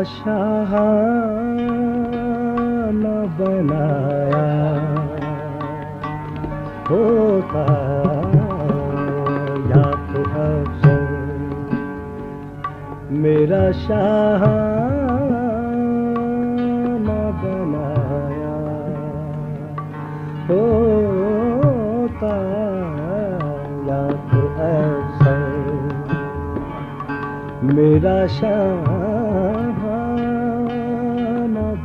میرا شاہ بنایا۔ ہوتا یا تو افسر میرا شاہ بنایا۔ ہوتا یا تو افسر میرا شاہ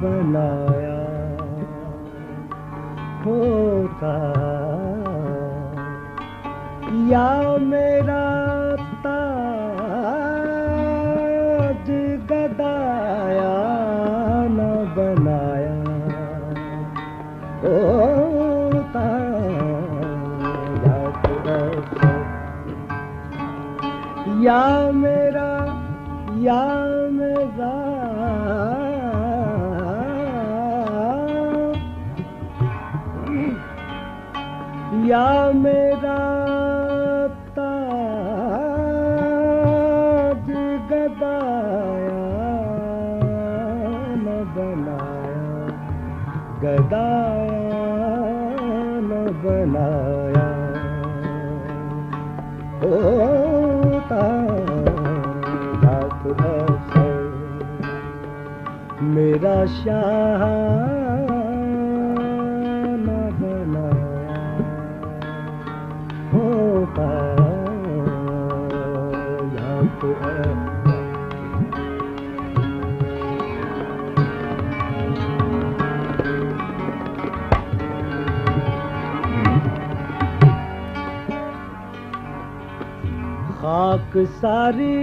بنایا ہوتا یا میرا یا میرا تاج گدایا نہ بنایا۔ گدایا نہ بنایا۔ ہوتا یا میرا شاہ خاک ساری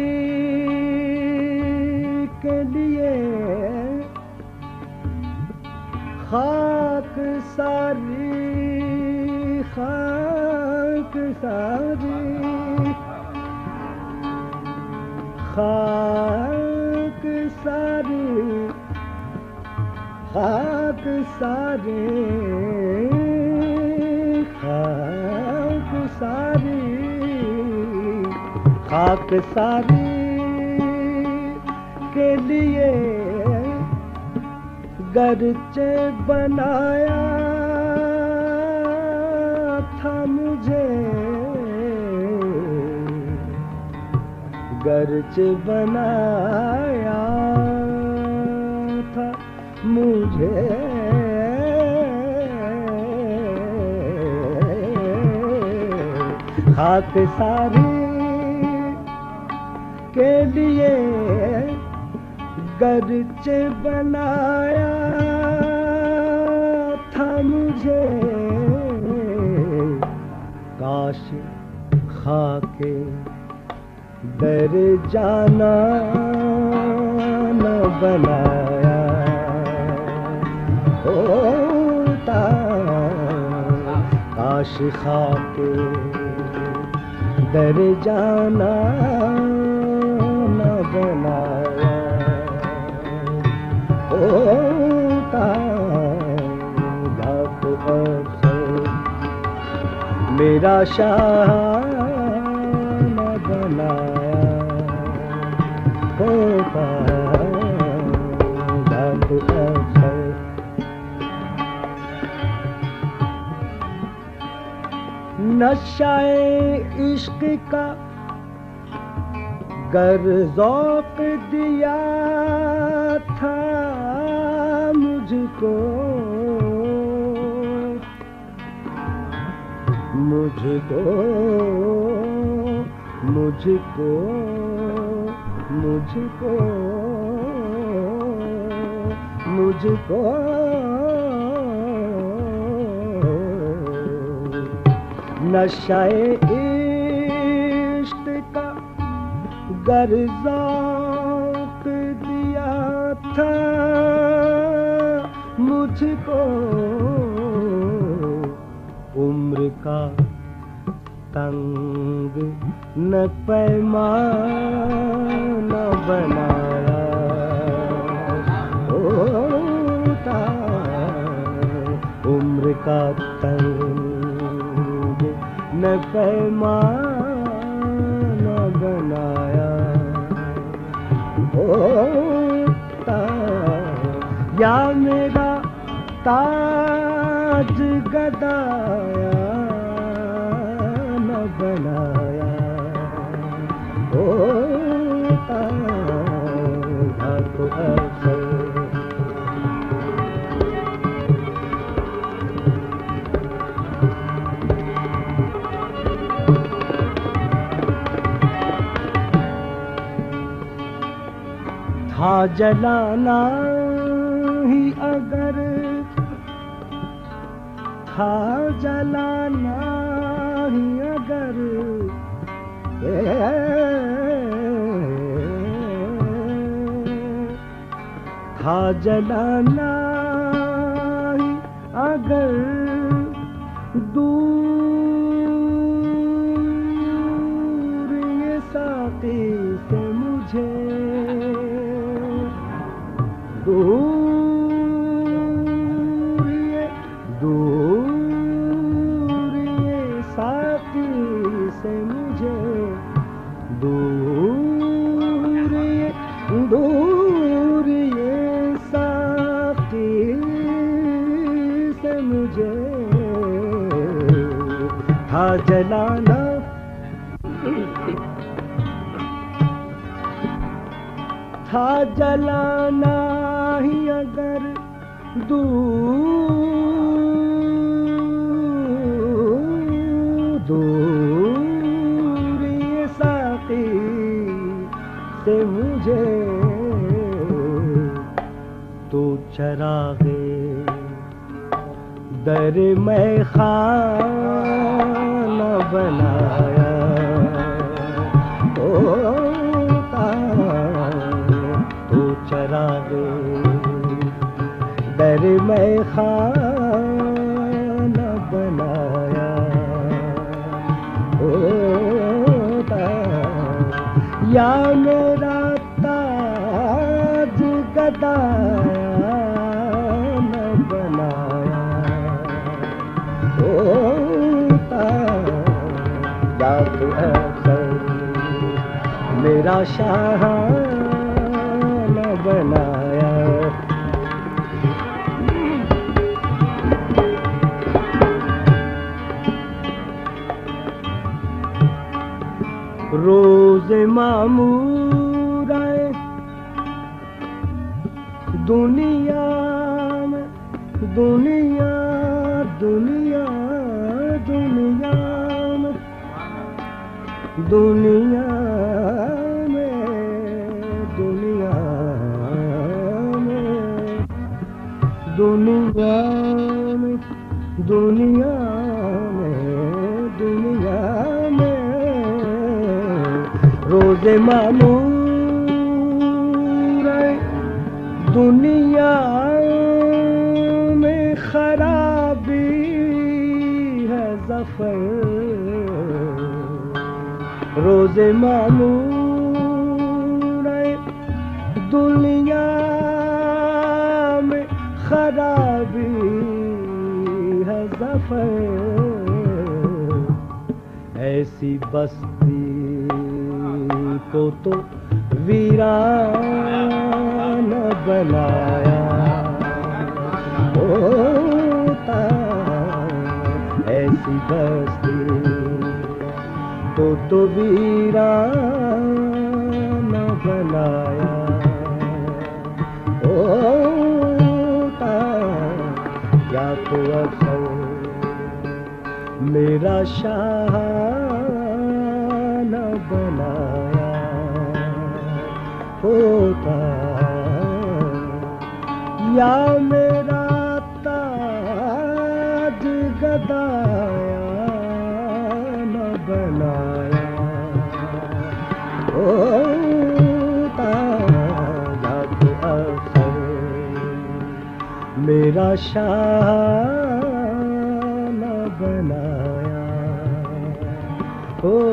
کے لیے خاک ساری خاک ساری خاک ساری خاک ساری خاک ساری خاک ساری کے لیے گرچہ بنایا تھا مجھے۔ گرچہ بنایا تھا مجھے۔ خاک ساری کے لیے گرچہ بنایا تھا مجھے۔ کاش خاک در جانا نہ بنایا۔ ہوتا کاش خاک در جانا نہ بنایا۔ ہوتا یا میرا شاہ ہوتا عشق کا گر ذوق دیا تھا مجھ کو۔ مجھ کو مجھ کو۔ مجھ کو مجھ کو نشہ عشق کا گر دیا تھا۔ مجھ کو عمر کا تنگ نہ پیمان بنایا ہوتا عمر کا تنگ نہ پیمان بنایا ہوتا یا میرا تھا جلانا ہی اگر تھا جلانا ہی اگر تھا جلانا اگر جلانا تھا جلانا ہی اگر دور در میں خانہ بنایا۔ ہوتا تو چراغے در میں خانہ بنایا۔ ہوتا یا میرا تاج گدایا۔ میرا شاہ بنایا۔ روز معمور آئے۔ دنیا میں دنیا دنیا دنیا میں۔ دنیا دنیا میں دنیا میں۔ روز معمور دنیا میں خرابی ہے ظفر۔ روز معمور بستی کو تو ویران بنایا۔ ہوتا ایسی بستی کو تو ویران بنایا۔ ہوتا کیا تو اثر میرا شاہ یا میرا تاج گدایا نہ بنایا۔ ہوتا یا اثر۔ میرا شاہ نہ بنایا۔ ہوتا